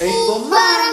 Esto más.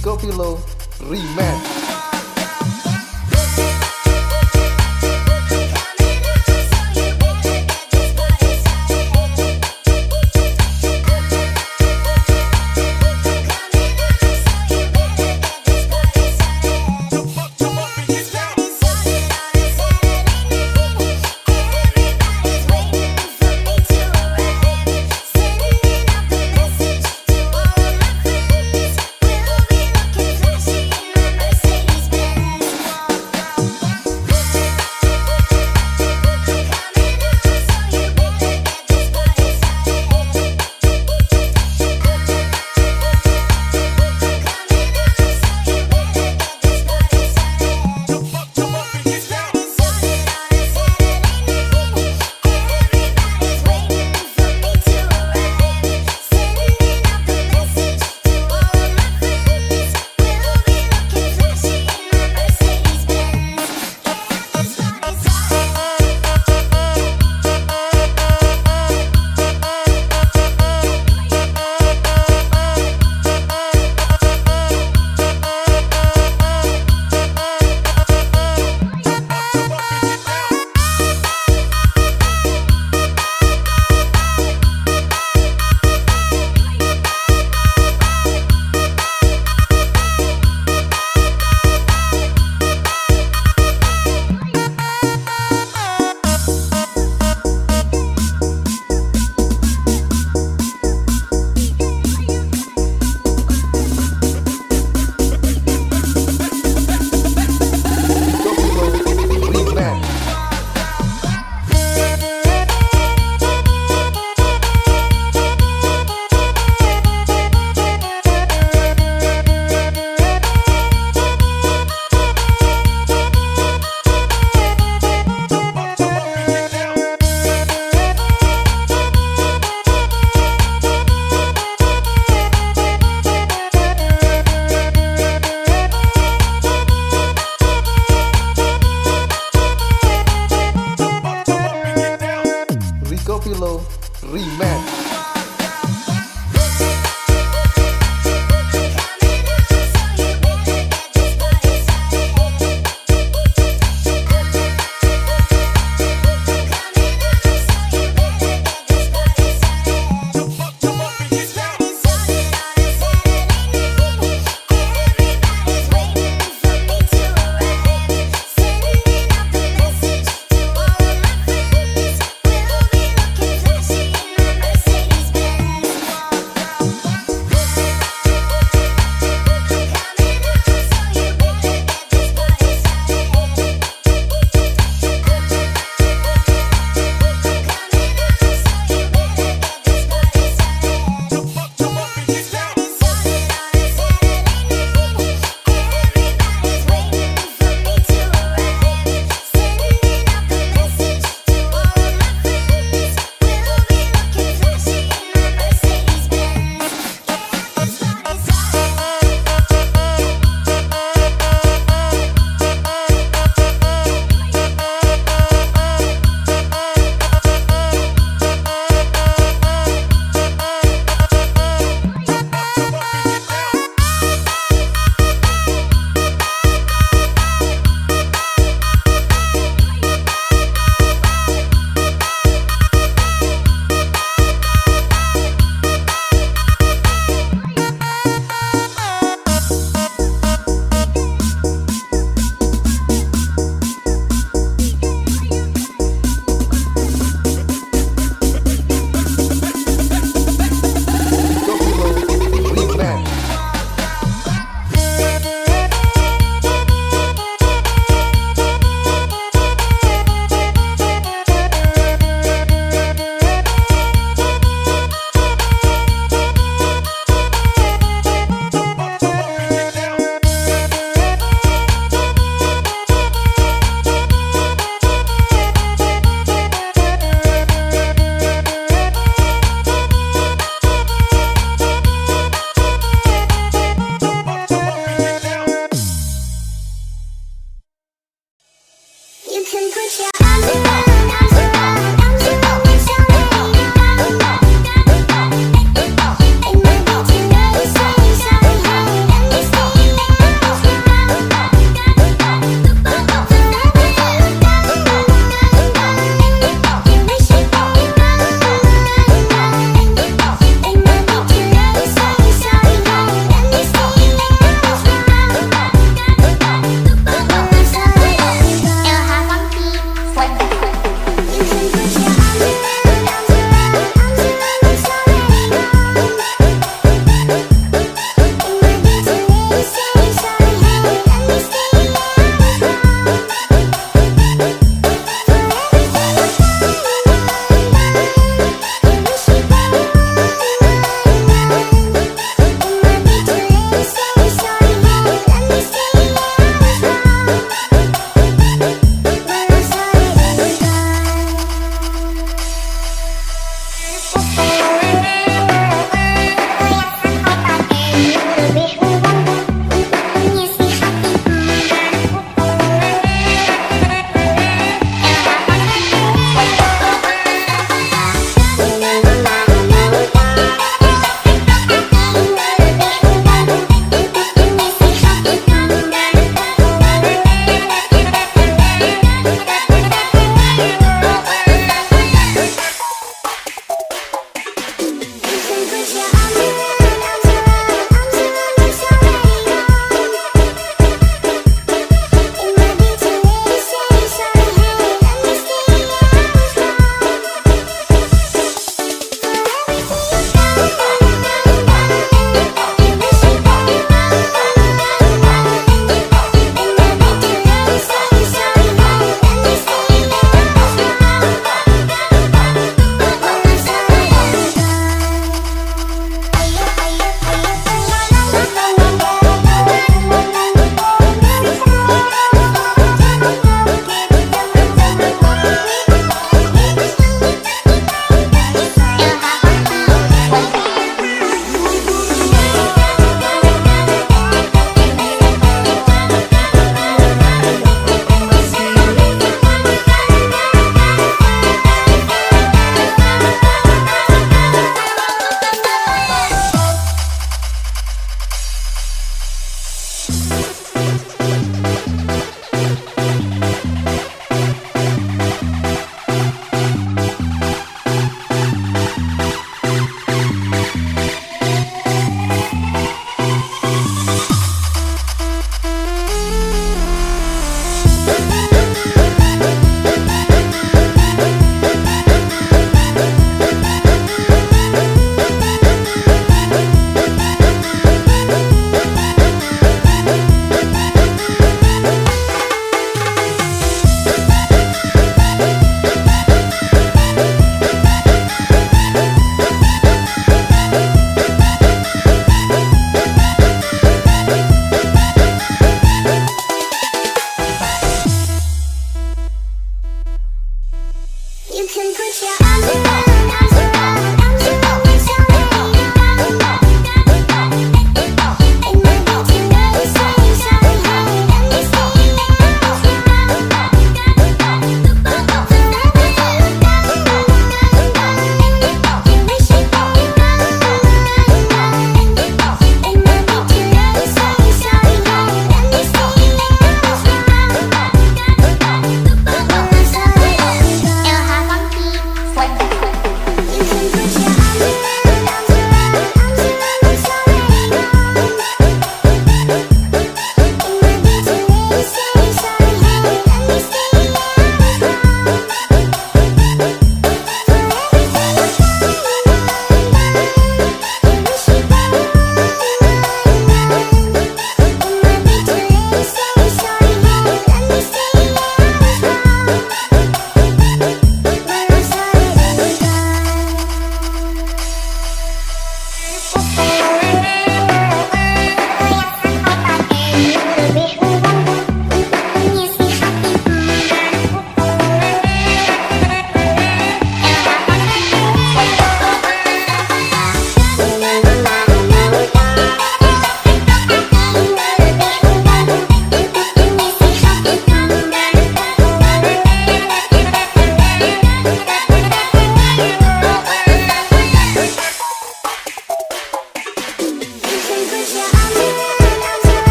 Rico Filo Remix kilo remake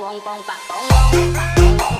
嘣嘣白嘣嘣嘣嘣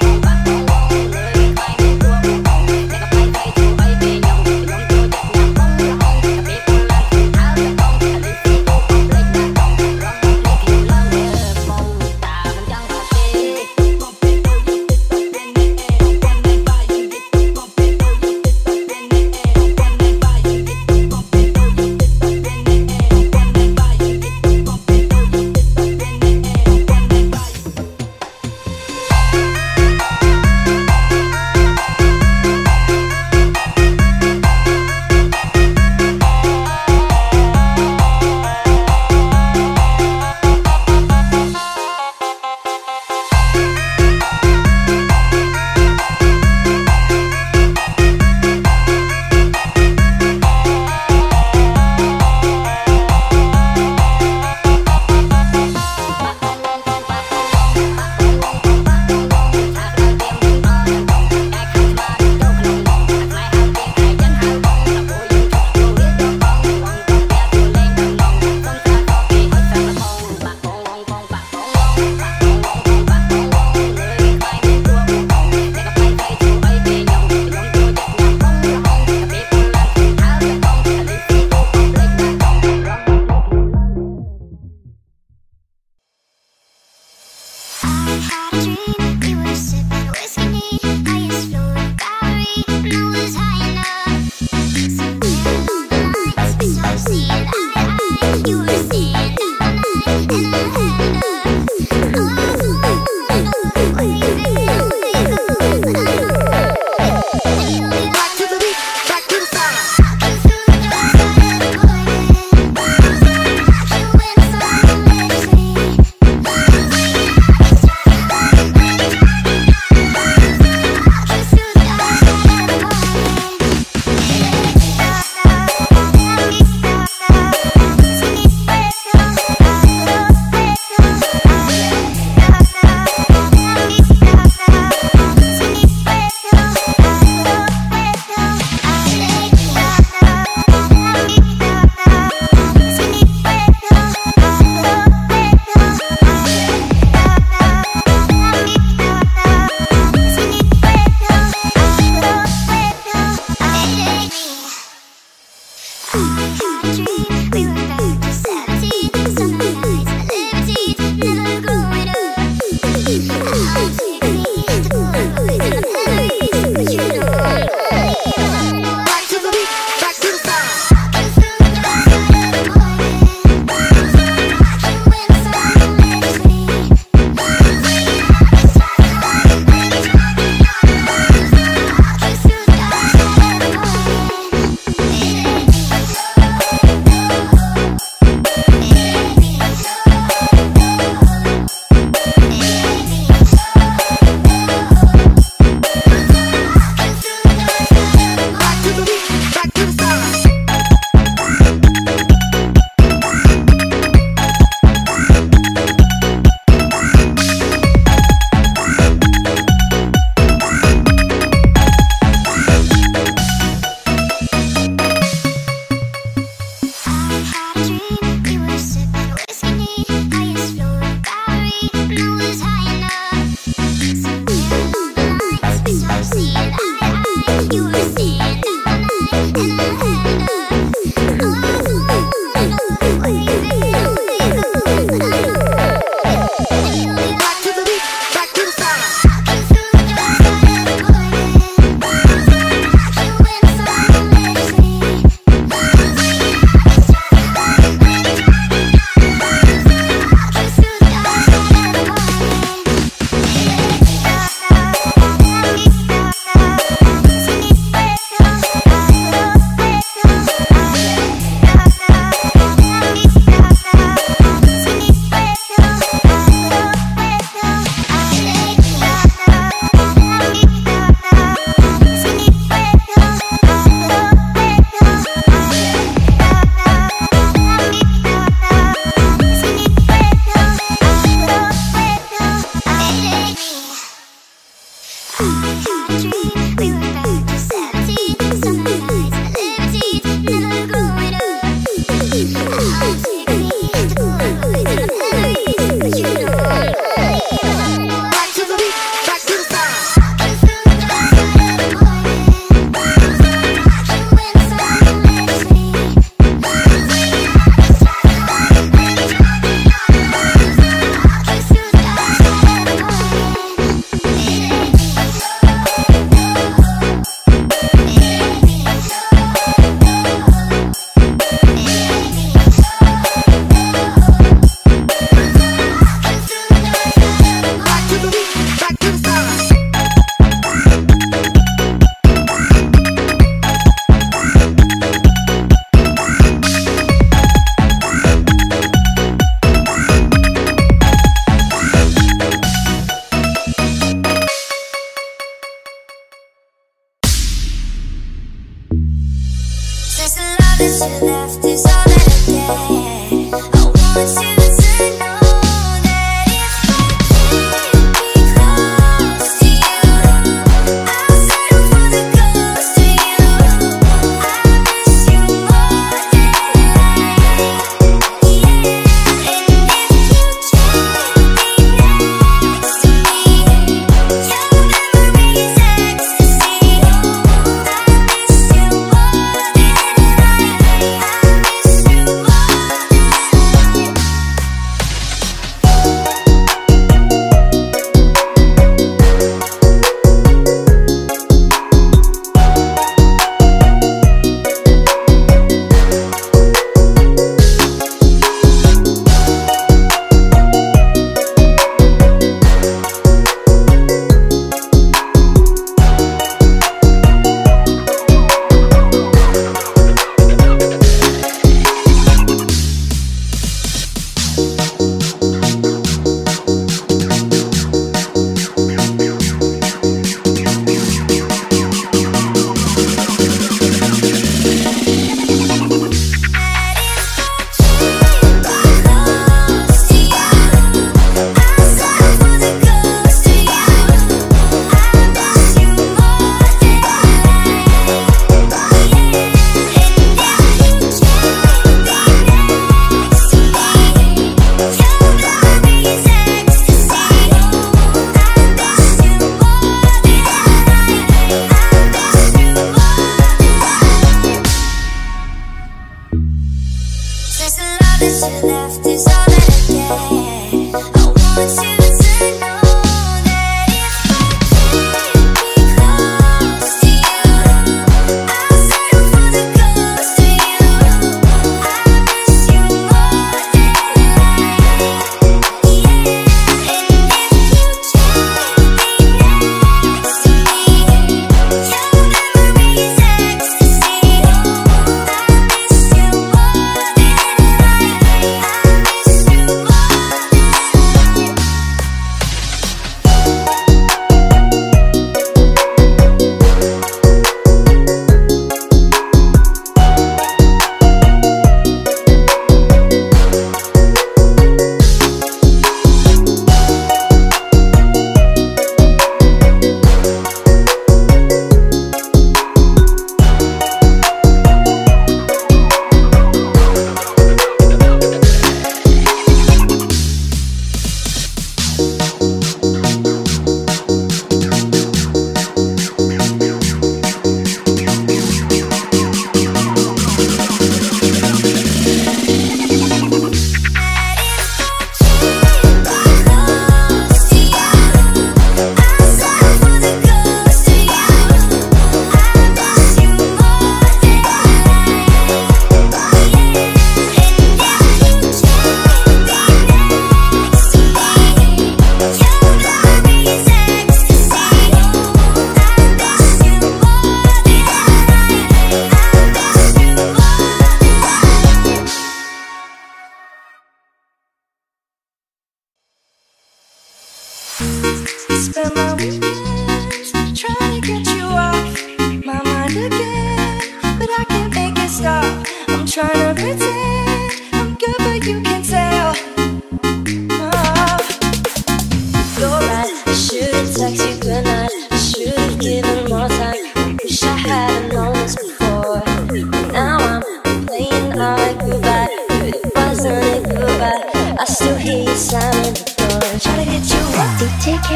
slam the door. Try to hit you up. They take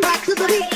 back to the beat.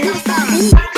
Bye.